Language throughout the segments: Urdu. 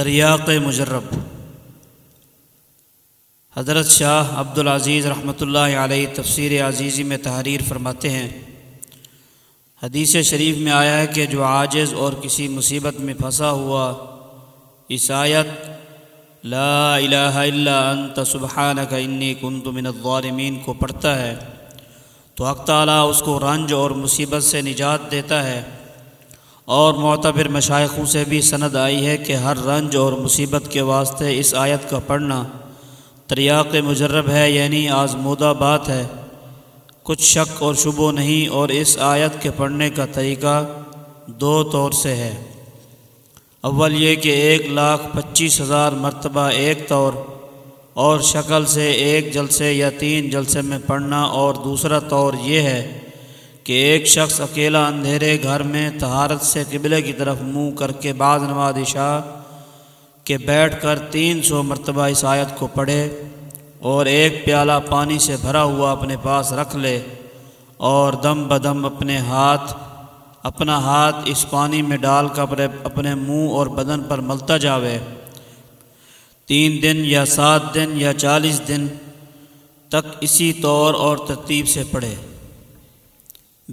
تریاق مجرب۔ حضرت شاہ عبد العزیز رحمۃ اللہ علیہ تفسیر عزیزی میں تحریر فرماتے ہیں۔ حدیث شریف میں آیا ہے کہ جو عاجز اور کسی مصیبت میں پھنسا ہوا عیسائیت، لا الہ الا انت، سبحانک انی کنت من الظالمین کو پڑھتا ہے، تو حق تعالیٰ اس کو رنج اور مصیبت سے نجات دیتا ہے۔ اور معتبر مشائقوں سے بھی سند آئی ہے کہ ہر رنج اور مصیبت کے واسطے اس آیت کا پڑھنا تریاق مجرب ہے یعنی آزمودہ بات ہے۔ کچھ شک اور شبو نہیں، اور اس آیت کے پڑھنے کا طریقہ دو طور سے ہے۔ اول یہ کہ ایک لاکھ پچیس ہزار مرتبہ ایک طور، اور شکل سے ایک جلسے یا تین جلسے میں پڑھنا، اور دوسرا طور یہ ہے کہ ایک شخص اکیلا اندھیرے گھر میں تہارت سے قبلے کی طرف منہ کر کے بعض نماز شاہ کہ بیٹھ کر تین سو مرتبہ اس آیت کو پڑھے اور ایک پیالہ پانی سے بھرا ہوا اپنے پاس رکھ لے اور دم بدم اپنے ہاتھ، اپنا ہاتھ اس پانی میں ڈال کر اپنے منہ اور بدن پر ملتا جاوے۔ تین دن یا سات دن یا چالیس دن تک اسی طور اور ترتیب سے پڑھے۔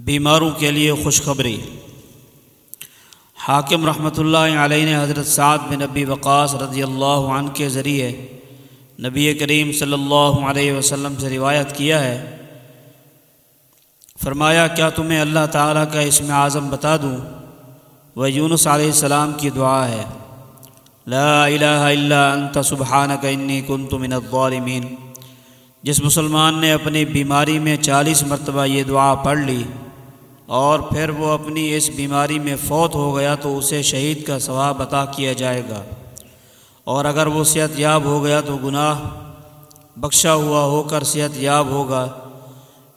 بیماروں کے لیے خوشخبری۔ حاکم رحمۃ اللہ علیہ نے حضرت سعد بن نبی وقاص رضی اللہ عنہ کے ذریعے نبی کریم صلی اللہ علیہ وسلم سے روایت کیا ہے۔ فرمایا، کیا تمہیں اللہ تعالیٰ کا اسم اعظم بتا دوں؟ وہ یونس علیہ السلام کی دعا ہے۔ لا الہ الا انت سبحانک انی کنت من الظالمین۔ جس مسلمان نے اپنی بیماری میں چالیس مرتبہ یہ دعا پڑھ لی اور پھر وہ اپنی اس بیماری میں فوت ہو گیا تو اسے شہید کا ثواب عطا کیا جائے گا۔ اور اگر وہ صحت یاب ہو گیا تو گناہ بخشا ہوا ہو کر صحت یاب ہوگا۔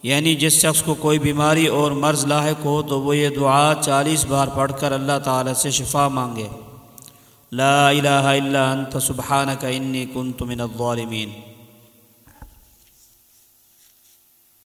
یعنی جس شخص کو کوئی بیماری اور مرض لاحق ہو تو وہ یہ دعا چالیس بار پڑھ کر اللہ تعالی سے شفا مانگے۔ لا الہ الا انت، سبحانک انی کنت من الظالمین۔